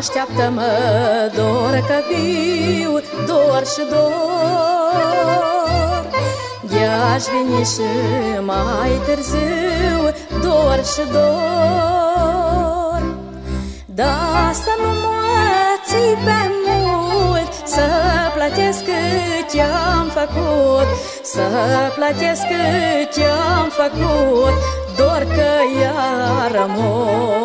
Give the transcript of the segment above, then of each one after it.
Așteaptă-mă, dor că viu, dor și dor. De-aș veni și mai târziu, dor și dor. Dar să nu mă ții pe mult Să plătesc ce am făcut. Să plătesc ce am făcut Dor că iar mor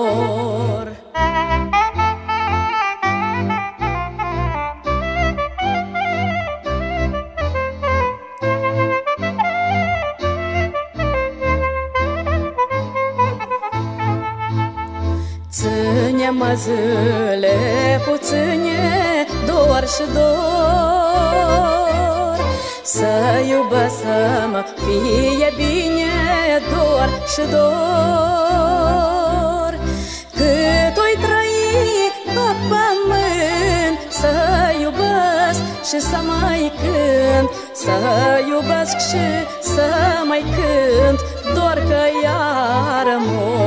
Ține-mă zile puține, dor și dor. Să iubesc să-mă fie bine, dor și dor. Cât oi trăi pe pământ Să iubesc și să mai cânt. Să iubesc și să mai cânt Dor că iar mor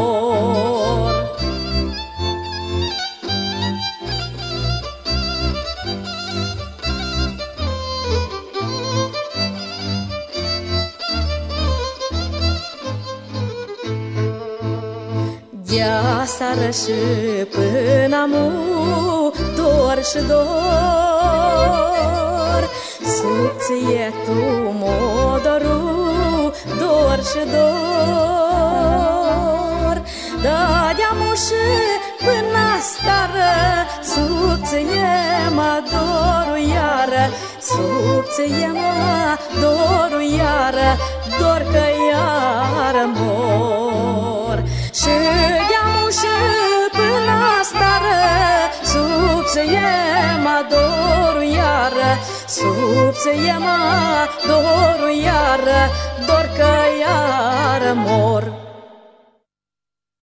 De seară și până amu Dor și dor. Subție tu modoru Dor și dor. Da de-amu și până stară Subție mă doru iară. Subție mă doru iară Dor că iară mor iară Subție mă doru iară Dor că iară mor